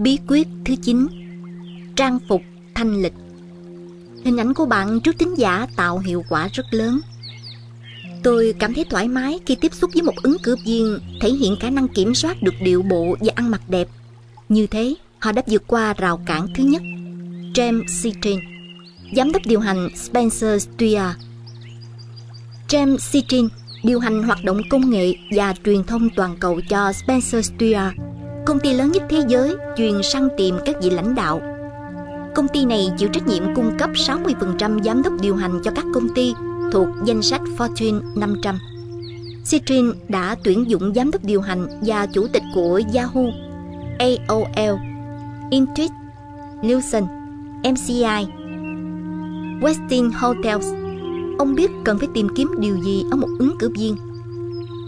Bí quyết thứ 9 Trang phục thanh lịch Hình ảnh của bạn trước tính giả tạo hiệu quả rất lớn Tôi cảm thấy thoải mái khi tiếp xúc với một ứng cử viên thể hiện khả năng kiểm soát được điệu bộ và ăn mặc đẹp. Như thế, họ đã vượt qua rào cản thứ nhất. James Citrin, giám đốc điều hành Spencer Stuart. James Citrin điều hành hoạt động công nghệ và truyền thông toàn cầu cho Spencer Stuart, công ty lớn nhất thế giới chuyên săn tìm các vị lãnh đạo. Công ty này chịu trách nhiệm cung cấp 60% giám đốc điều hành cho các công ty thuộc danh sách Fortune 500. Citrin đã tuyển dụng giám đốc điều hành và chủ tịch của Yahoo, AOL, Intuit, Nielsen, MCI, Westin Hotels. Ông biết cần phải tìm kiếm điều gì ở một ứng cử viên.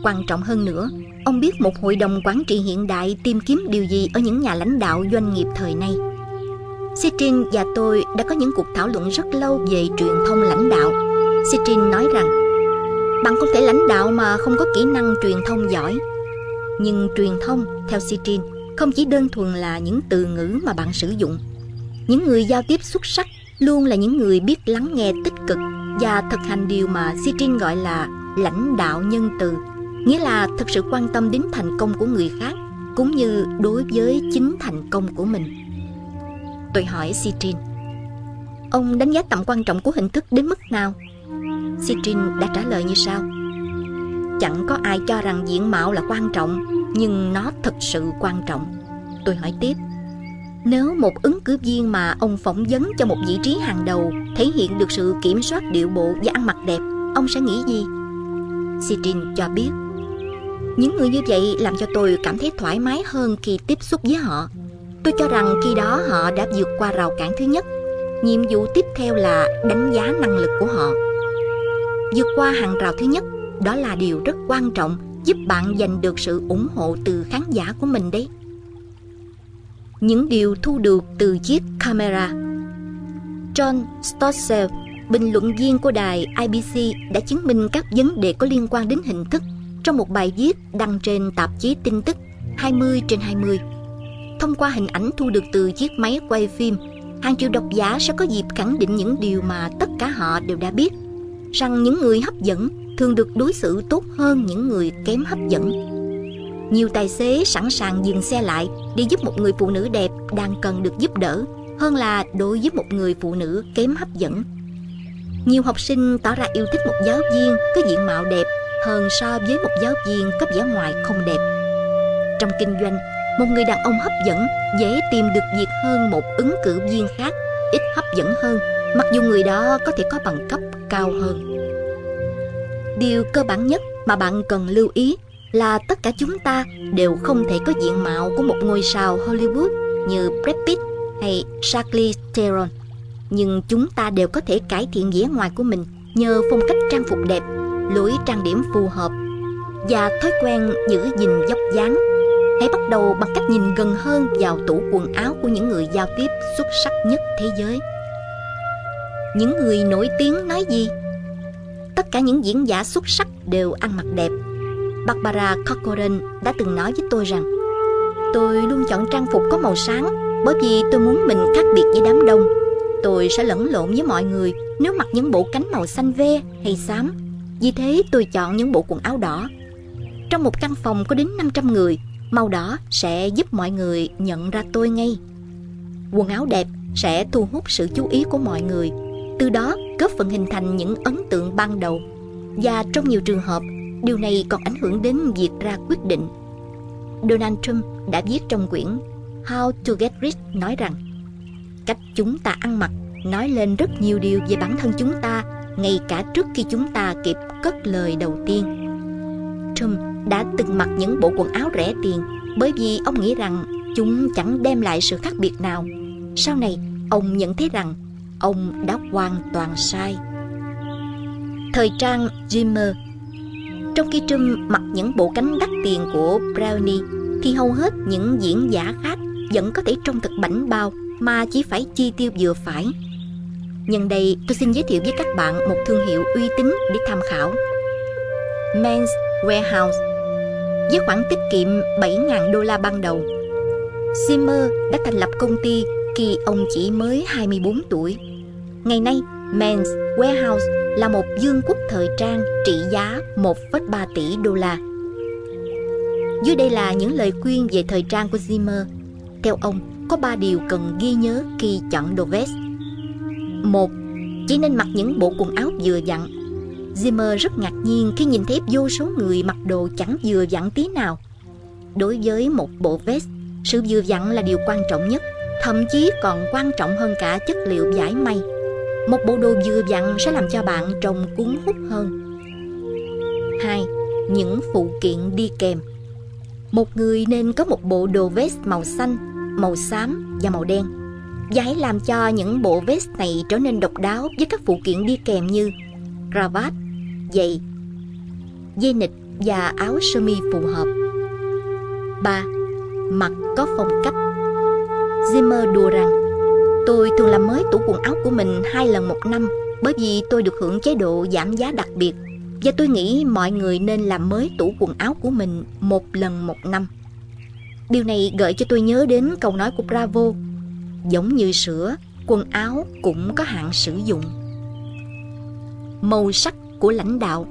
Quan trọng hơn nữa, ông biết một hội đồng quản trị hiện đại tìm kiếm điều gì ở những nhà lãnh đạo doanh nghiệp thời nay. Citrin và tôi đã có những cuộc thảo luận rất lâu về truyền thông lãnh đạo. Citrin nói rằng Bạn không thể lãnh đạo mà không có kỹ năng truyền thông giỏi. Nhưng truyền thông, theo Citrin, không chỉ đơn thuần là những từ ngữ mà bạn sử dụng. Những người giao tiếp xuất sắc luôn là những người biết lắng nghe tích cực Và thực hành điều mà Citrin gọi là lãnh đạo nhân từ. Nghĩa là thực sự quan tâm đến thành công của người khác, Cũng như đối với chính thành công của mình Tôi hỏi Citrin Ông đánh giá tầm quan trọng của hình thức đến mức nào? Citrin đã trả lời như sau, Chẳng có ai cho rằng diện mạo là quan trọng, Nhưng nó thực sự quan trọng Tôi hỏi tiếp, Nếu một ứng cử viên mà ông phỏng vấn cho một vị trí hàng đầu Thể hiện được sự kiểm soát điệu bộ và ăn mặc đẹp, Ông sẽ nghĩ gì? Citrin cho biết những người như vậy làm cho tôi cảm thấy thoải mái hơn khi tiếp xúc với họ. Tôi cho rằng khi đó họ đã vượt qua rào cản thứ nhất. Nhiệm vụ tiếp theo là đánh giá năng lực của họ. Vượt qua hàng rào thứ nhất, đó là điều rất quan trọng, giúp bạn giành được sự ủng hộ từ khán giả của mình đấy. Những điều thu được từ chiếc camera. John Stossel bình luận viên của đài IBC đã chứng minh các vấn đề có liên quan đến hình thức trong một bài viết đăng trên tạp chí tin tức 20 trên 20. Thông qua hình ảnh thu được từ chiếc máy quay phim, hàng triệu độc giả sẽ có dịp khẳng định những điều mà tất cả họ đều đã biết rằng những người hấp dẫn thường được đối xử tốt hơn những người kém hấp dẫn. Nhiều tài xế sẵn sàng dừng xe lại để giúp một người phụ nữ đẹp đang cần được giúp đỡ hơn là đối với một người phụ nữ kém hấp dẫn. Nhiều học sinh tỏ ra yêu thích một giáo viên có diện mạo đẹp hơn so với một giáo viên có vẻ ngoài không đẹp. Trong kinh doanh, một người đàn ông hấp dẫn dễ tìm được việc hơn một ứng cử viên khác ít hấp dẫn hơn mặc dù người đó có thể có bằng cấp cao hơn điều cơ bản nhất mà bạn cần lưu ý là tất cả chúng ta đều không thể có diện mạo của một ngôi sao Hollywood như Brad Pitt hay Charlize Theron nhưng chúng ta đều có thể cải thiện vẻ ngoài của mình nhờ phong cách trang phục đẹp lối trang điểm phù hợp và thói quen giữ gìn dốc dáng. Hãy bắt đầu bằng cách nhìn gần hơn vào tủ quần áo của những người giao tiếp xuất sắc nhất thế giới. Những người nổi tiếng nói gì? Tất cả những diễn giả xuất sắc đều ăn mặc đẹp. Barbara corcoran đã từng nói với tôi rằng, tôi luôn chọn trang phục có màu sáng bởi vì tôi muốn mình khác biệt với đám đông. Tôi sẽ lẫn lộn với mọi người nếu mặc những bộ cánh màu xanh ve hay xám vì thế tôi chọn những bộ quần áo đỏ. Trong một căn phòng có đến 500 người, màu đỏ sẽ giúp mọi người nhận ra tôi ngay. Quần áo đẹp sẽ thu hút sự chú ý của mọi người, từ đó góp phần hình thành những ấn tượng ban đầu. Và trong nhiều trường hợp, điều này còn ảnh hưởng đến việc ra quyết định. Donald Trump đã viết trong quyển How to Get Rich nói rằng, cách chúng ta ăn mặc nói lên rất nhiều điều về bản thân chúng ta ngay cả trước khi chúng ta kịp cất lời đầu tiên. Trump đã từng mặc những bộ quần áo rẻ tiền bởi vì ông nghĩ rằng chúng chẳng đem lại sự khác biệt nào. Sau này, ông nhận thấy rằng ông đã hoàn toàn sai. Thời trang Jimmer trong khi Trump mặc những bộ cánh đắt tiền của Brownie, thì hầu hết những diễn giả khác vẫn có thể trông thật bảnh bao mà chỉ phải chi tiêu vừa phải nhân đây tôi xin giới thiệu với các bạn một thương hiệu uy tín để tham khảo Men's Warehouse với khoản tiết kiệm 7.000 đô la ban đầu Zimmer đã thành lập công ty khi ông chỉ mới 24 tuổi. Ngày nay, Men's Warehouse là một dương quốc thời trang trị giá 1,3 tỷ đô la. Dưới đây là những lời khuyên về thời trang của Zimmer. Theo ông, có ba điều cần ghi nhớ khi chọn đồ vest. Một, chỉ nên mặc những bộ quần áo vừa vặn. Zimmer rất ngạc nhiên khi nhìn thấy vô số người mặc đồ chẳng vừa vặn tí nào. Đối với một bộ vest, sự vừa vặn là điều quan trọng nhất, thậm chí còn quan trọng hơn cả chất liệu vải may. Một bộ đồ vừa vặn sẽ làm cho bạn trông cuốn hút hơn. 2. Những phụ kiện đi kèm Một người nên có một bộ đồ vest màu xanh, màu xám và màu đen. Và hãy làm cho những bộ vest này trở nên độc đáo với các phụ kiện đi kèm như cravat, giày, dây nịt và áo sơ mi phù hợp. 3. Mặc có phong cách Zimmer đùa rằng Tôi thường làm mới tủ quần áo của mình hai lần một năm bởi vì tôi được hưởng chế độ giảm giá đặc biệt và tôi nghĩ mọi người nên làm mới tủ quần áo của mình một lần một năm. Điều này gợi cho tôi nhớ đến câu nói của Bravo Giống như sữa, quần áo cũng có hạn sử dụng. Màu sắc của lãnh đạo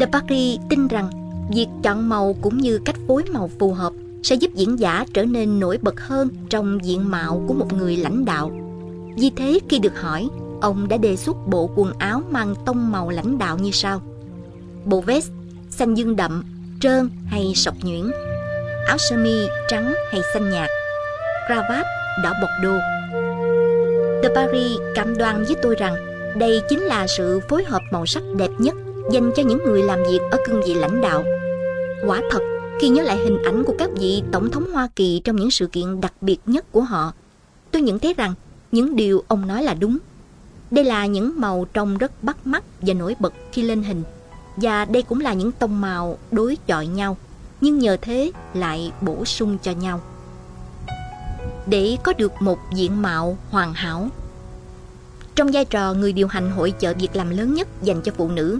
De Paris tin rằng việc chọn màu cũng như cách phối màu phù hợp sẽ giúp diễn giả trở nên nổi bật hơn trong diện mạo của một người lãnh đạo. Vì thế khi được hỏi, ông đã đề xuất bộ quần áo mang tông màu lãnh đạo như sau. Bộ vest xanh dương đậm, trơn hay sọc nhuyễn, áo sơ mi trắng hay xanh nhạt, cravat đỏ bọc đô. De Paris cảm đoan với tôi rằng đây chính là sự phối hợp màu sắc đẹp nhất dành cho những người làm việc ở cương vị lãnh đạo. Quả thật, khi nhớ lại hình ảnh của các vị tổng thống Hoa Kỳ trong những sự kiện đặc biệt nhất của họ, tôi nhận thấy rằng những điều ông nói là đúng. Đây là những màu trông rất bắt mắt và nổi bật khi lên hình. Và đây cũng là những tông màu đối chọi nhau, nhưng nhờ thế lại bổ sung cho nhau. Để có được một diện mạo hoàn hảo. Trong vai trò người điều hành hội chợ việc làm lớn nhất dành cho phụ nữ,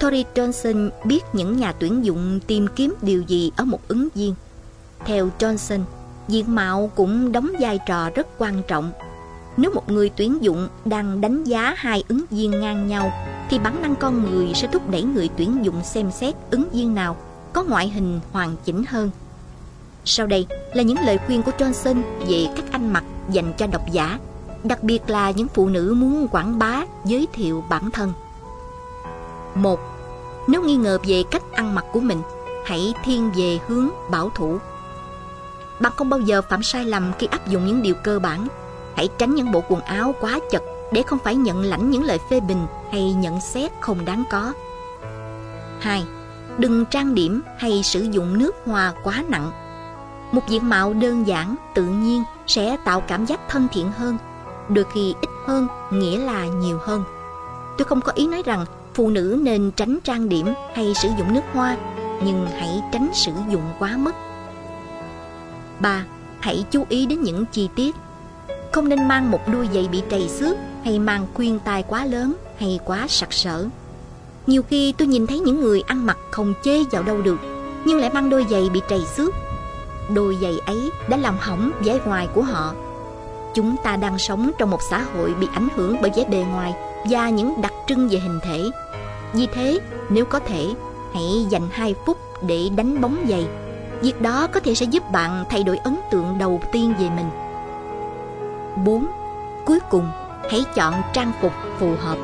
Tori Johnson biết những nhà tuyển dụng tìm kiếm điều gì ở một ứng viên. Theo Johnson, diện mạo cũng đóng vai trò rất quan trọng. Nếu một người tuyển dụng đang đánh giá hai ứng viên ngang nhau, thì bản năng con người sẽ thúc đẩy người tuyển dụng xem xét ứng viên nào có ngoại hình hoàn chỉnh hơn. Sau đây là những lời khuyên của Johnson về cách ăn mặc dành cho độc giả, đặc biệt là những phụ nữ muốn quảng bá, giới thiệu bản thân. Một, nếu nghi ngờ về cách ăn mặc của mình, hãy thiên về hướng bảo thủ. Bạn không bao giờ phạm sai lầm khi áp dụng những điều cơ bản. Hãy tránh những bộ quần áo quá chật để không phải nhận lãnh những lời phê bình hay nhận xét không đáng có. 2. Đừng trang điểm hay sử dụng nước hoa quá nặng. Một diện mạo đơn giản, tự nhiên sẽ tạo cảm giác thân thiện hơn. Đôi khi ít hơn nghĩa là nhiều hơn. Tôi không có ý nói rằng phụ nữ nên tránh trang điểm hay sử dụng nước hoa nhưng hãy tránh sử dụng quá mức 3. Hãy chú ý đến những chi tiết Không nên mang một đôi giày bị trầy xước Hay mang khuyên tai quá lớn hay quá sặc sỡ Nhiều khi tôi nhìn thấy những người ăn mặc không chê vào đâu được Nhưng lại mang đôi giày bị trầy xước Đôi giày ấy đã làm hỏng vẻ ngoài của họ Chúng ta đang sống trong một xã hội bị ảnh hưởng bởi vẻ bề ngoài Và những đặc trưng về hình thể vì thế, nếu có thể, hãy dành 2 phút để đánh bóng giày. Việc đó có thể sẽ giúp bạn thay đổi ấn tượng đầu tiên về mình. 4. Cuối cùng, hãy chọn trang phục phù hợp.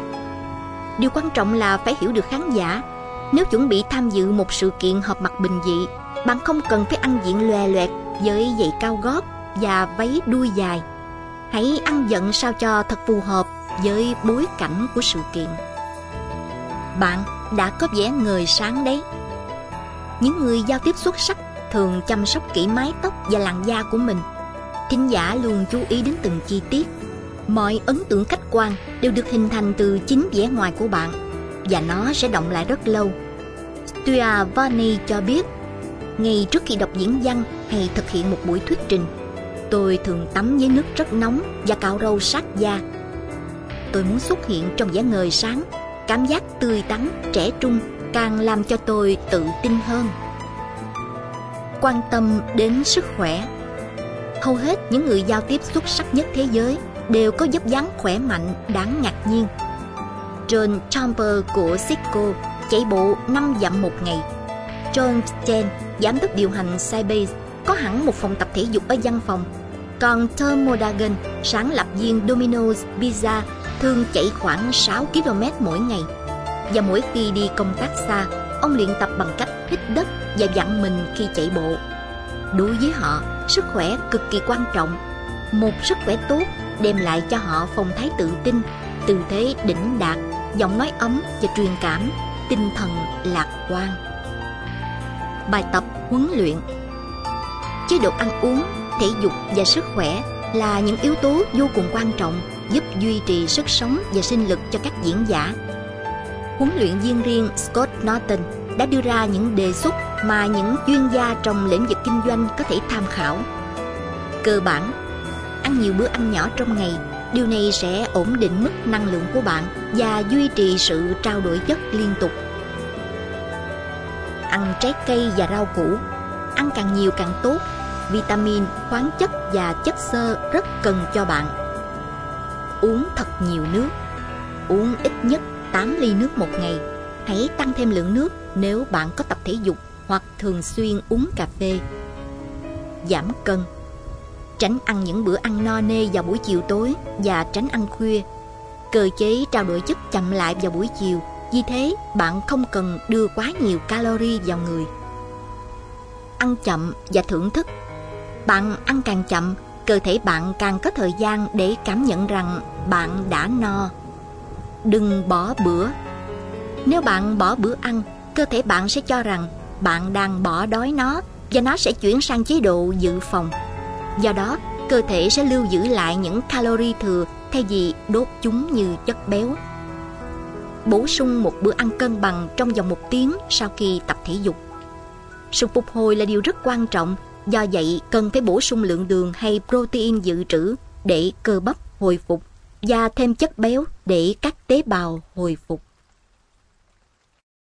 Điều quan trọng là phải hiểu được khán giả. Nếu chuẩn bị tham dự một sự kiện họp mặt bình dị, bạn không cần phải ăn diện lòe loẹt với giày cao gót và váy đuôi dài. Hãy ăn giận sao cho thật phù hợp với bối cảnh của sự kiện. Bạn đã có vẻ người sáng đấy. Những người giao tiếp xuất sắc thường chăm sóc kỹ mái tóc và làn da của mình. Thính giả luôn chú ý đến từng chi tiết. Mọi ấn tượng khách quan đều được hình thành từ chính vẻ ngoài của bạn và nó sẽ động lại rất lâu. Stuart Varney cho biết ngay trước khi đọc diễn văn hay thực hiện một buổi thuyết trình tôi thường tắm với nước rất nóng và cạo râu sát da tôi muốn xuất hiện trong vẻ ngời sáng cảm giác tươi tắn, trẻ trung càng làm cho tôi tự tin hơn. Quan tâm đến sức khỏe Hầu hết những người giao tiếp xuất sắc nhất thế giới đều có dốc dáng khỏe mạnh đáng ngạc nhiên. John Chomper của Cisco chạy bộ 5 dặm một ngày. John Chen, giám đốc điều hành Sybase, có hẳn một phòng tập thể dục ở văn phòng. Còn Tom Modagan, sáng lập viên Domino's Pizza, thường chạy khoảng 6 km mỗi ngày. Và mỗi khi đi công tác xa, ông luyện tập bằng cách hít đất và dặn mình khi chạy bộ. Đối với họ, sức khỏe cực kỳ quan trọng. Một sức khỏe tốt đem lại cho họ phong thái tự tin, tư thế đỉnh đạt, giọng nói ấm và truyền cảm, tinh thần lạc quan. Bài tập huấn luyện Chế độ ăn uống, thể dục và sức khỏe là những yếu tố vô cùng quan trọng giúp duy trì sức sống và sinh lực cho các diễn giả. Huấn luyện viên riêng Scott Norton đã đưa ra những đề xuất mà những chuyên gia trong lĩnh vực kinh doanh có thể tham khảo. Cơ bản, ăn nhiều bữa ăn nhỏ trong ngày, điều này sẽ ổn định mức năng lượng của bạn và duy trì sự trao đổi chất liên tục. Ăn trái cây và rau củ, ăn càng nhiều càng tốt, vitamin, khoáng chất và chất xơ rất cần cho bạn. Uống thật nhiều nước, uống ít nhất 8 ly nước một ngày. Hãy tăng thêm lượng nước nếu bạn có tập thể dục hoặc thường xuyên uống cà phê. Giảm cân Tránh ăn những bữa ăn no nê vào buổi chiều tối và tránh ăn khuya. Cơ chế trao đổi chất chậm lại vào buổi chiều, vì thế bạn không cần đưa quá nhiều calorie vào người. Ăn chậm và thưởng thức Bạn ăn càng chậm, cơ thể bạn càng có thời gian để cảm nhận rằng bạn đã no. Đừng bỏ bữa Nếu bạn bỏ bữa ăn, cơ thể bạn sẽ cho rằng bạn đang bỏ đói nó và nó sẽ chuyển sang chế độ dự phòng. Do đó, cơ thể sẽ lưu giữ lại những calorie thừa thay vì đốt chúng như chất béo. Bổ sung một bữa ăn cân bằng trong vòng một tiếng sau khi tập thể dục. Sự phục hồi là điều rất quan trọng, do vậy cần phải bổ sung lượng đường hay protein dự trữ để cơ bắp hồi phục và thêm chất béo để các tế bào hồi phục.